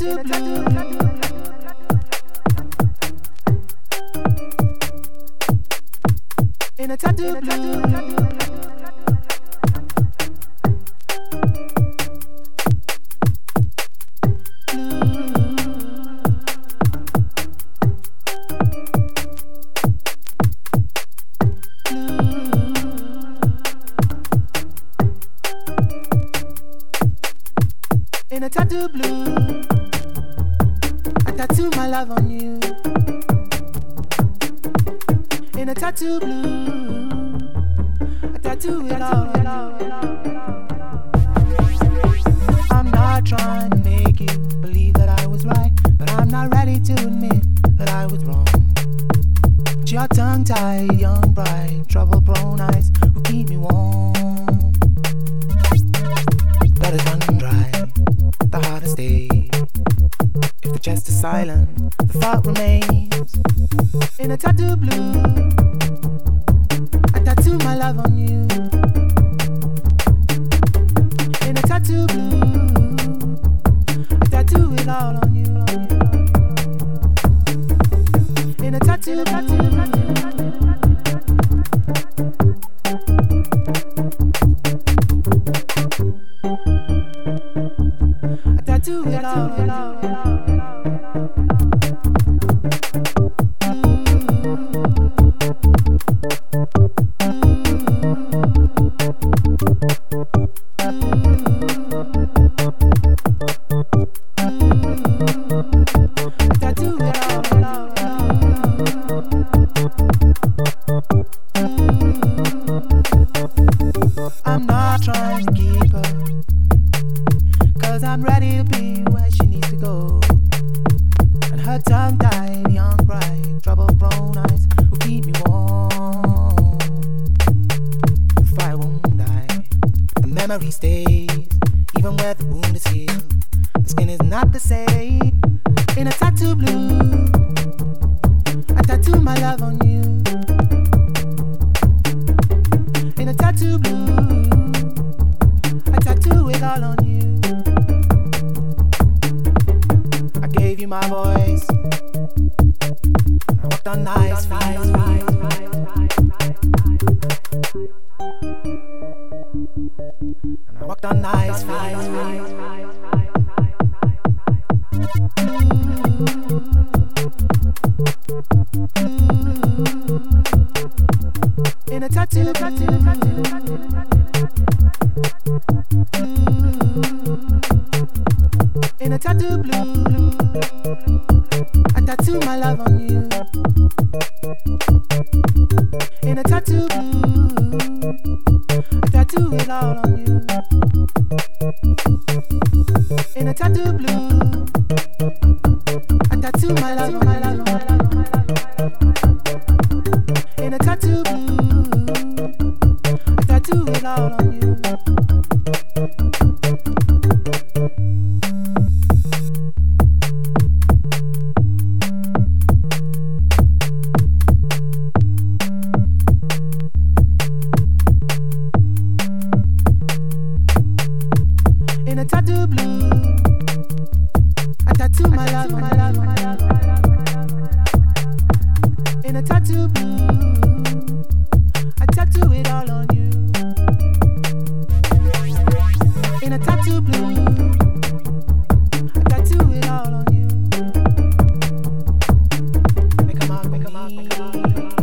in a tattoo blue. A tattoo a my love on you. In a tattoo blue. I tattoo on you. I'm not trying to make you believe that I was right, but I'm not ready to admit that I was wrong. But your tongue tied, young bride, trouble prone eyes will keep me warm. Silent, the thought remains. In a tattoo blue, I tattoo my love on you. In a tattoo blue, I tattoo it all on you. On you. In a tattoo, tattoo, tattoo, tattoo. Tattoo it all on you. Be where she needs to go. And her tongue tied, young bride, trouble brown eyes will keep me warm. The fire won't die, the memory stays, even where the wound is healed. The skin is not the same. In a tattoo blue, I tattoo my love on you. In a tattoo blue, I tattoo it all on you. My voice. On nights for you. And I worked on nights for you. In a tattoo, tattoo, tattoo. In a tattoo blue, I tattoo my love on you. In a tattoo blue, I tattoo it all on you. In a tattoo blue, I tattoo my love, my love, my love. In a tattoo blue, I tattoo it all on you. you